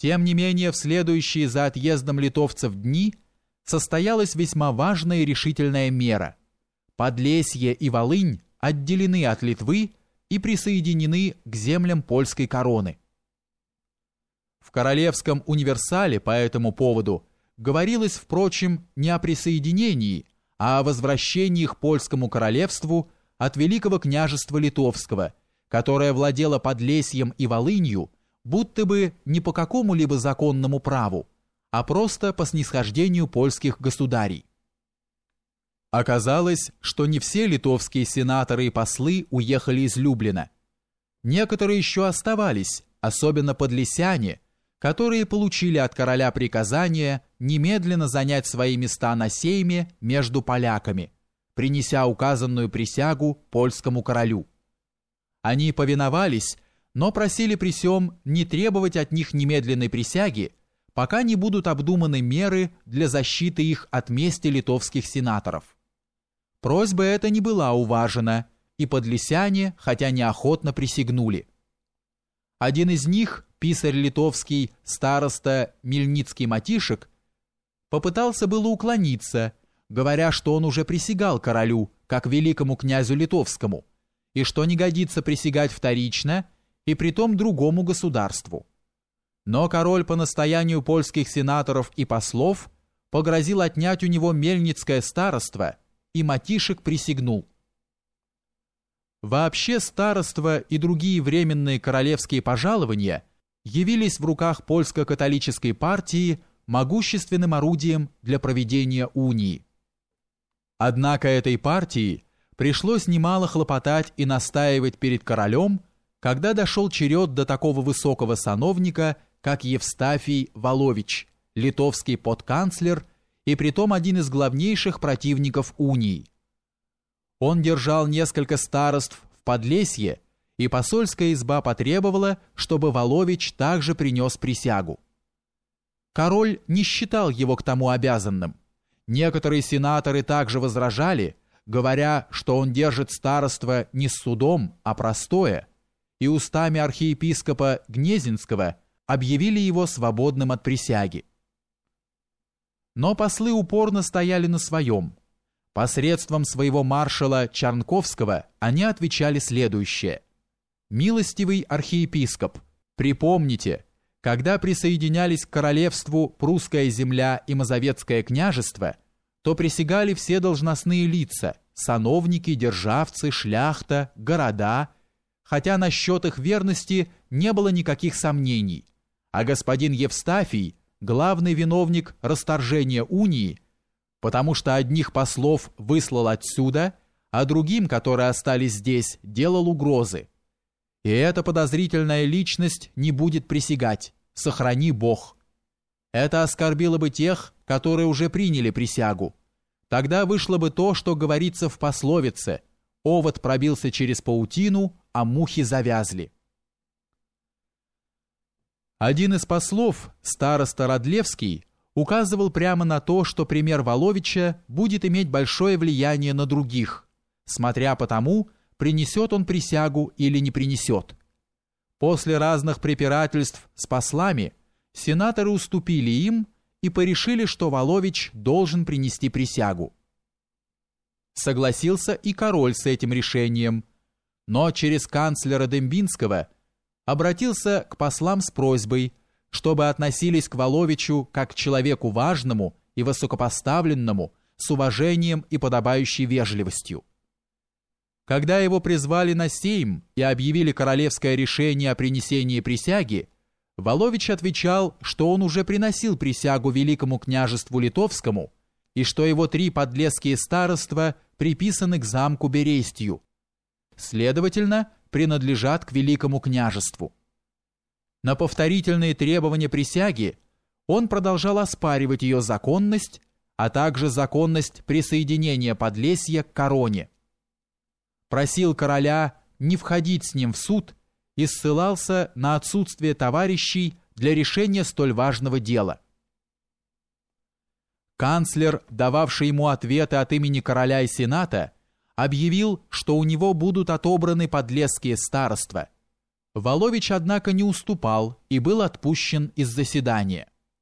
Тем не менее, в следующие за отъездом литовцев дни состоялась весьма важная и решительная мера. Подлесье и Волынь отделены от Литвы и присоединены к землям польской короны. В Королевском универсале по этому поводу говорилось, впрочем, не о присоединении, а о возвращении к польскому королевству от Великого княжества Литовского, которое владело Подлесьем и Волынью, будто бы не по какому-либо законному праву, а просто по снисхождению польских государей. Оказалось, что не все литовские сенаторы и послы уехали из Люблина. Некоторые еще оставались, особенно подлесяне, которые получили от короля приказание немедленно занять свои места на сейме между поляками, принеся указанную присягу польскому королю. Они повиновались, но просили при сём не требовать от них немедленной присяги, пока не будут обдуманы меры для защиты их от мести литовских сенаторов. Просьба эта не была уважена, и подлесяне, хотя неохотно присягнули. Один из них, писарь литовский староста Мельницкий Матишек, попытался было уклониться, говоря, что он уже присягал королю, как великому князю литовскому, и что не годится присягать вторично – и притом другому государству. Но король по настоянию польских сенаторов и послов погрозил отнять у него мельницкое староство, и Матишек присягнул. Вообще староство и другие временные королевские пожалования явились в руках польско-католической партии могущественным орудием для проведения унии. Однако этой партии пришлось немало хлопотать и настаивать перед королем когда дошел черед до такого высокого сановника, как Евстафий Волович, литовский подканцлер и притом один из главнейших противников унии. Он держал несколько староств в Подлесье, и посольская изба потребовала, чтобы Волович также принес присягу. Король не считал его к тому обязанным. Некоторые сенаторы также возражали, говоря, что он держит староство не с судом, а простое – и устами архиепископа Гнезинского объявили его свободным от присяги. Но послы упорно стояли на своем. Посредством своего маршала Чарнковского они отвечали следующее. «Милостивый архиепископ, припомните, когда присоединялись к королевству прусская земля и Мазовецкое княжество, то присягали все должностные лица, сановники, державцы, шляхта, города – хотя насчет их верности не было никаких сомнений, а господин Евстафий – главный виновник расторжения унии, потому что одних послов выслал отсюда, а другим, которые остались здесь, делал угрозы. И эта подозрительная личность не будет присягать, сохрани Бог. Это оскорбило бы тех, которые уже приняли присягу. Тогда вышло бы то, что говорится в пословице «Овод пробился через паутину, а мухи завязли. Один из послов, староста Родлевский, указывал прямо на то, что пример Воловича будет иметь большое влияние на других, смотря по тому, принесет он присягу или не принесет. После разных препирательств с послами сенаторы уступили им и порешили, что Волович должен принести присягу. Согласился и король с этим решением – но через канцлера Дембинского обратился к послам с просьбой, чтобы относились к Воловичу как к человеку важному и высокопоставленному, с уважением и подобающей вежливостью. Когда его призвали на сейм и объявили королевское решение о принесении присяги, Волович отвечал, что он уже приносил присягу великому княжеству литовскому и что его три подлесские староства приписаны к замку Берестью, следовательно, принадлежат к великому княжеству. На повторительные требования присяги он продолжал оспаривать ее законность, а также законность присоединения Подлесья к короне. Просил короля не входить с ним в суд и ссылался на отсутствие товарищей для решения столь важного дела. Канцлер, дававший ему ответы от имени короля и сената, объявил, что у него будут отобраны подлесские староства. Волович, однако, не уступал и был отпущен из заседания.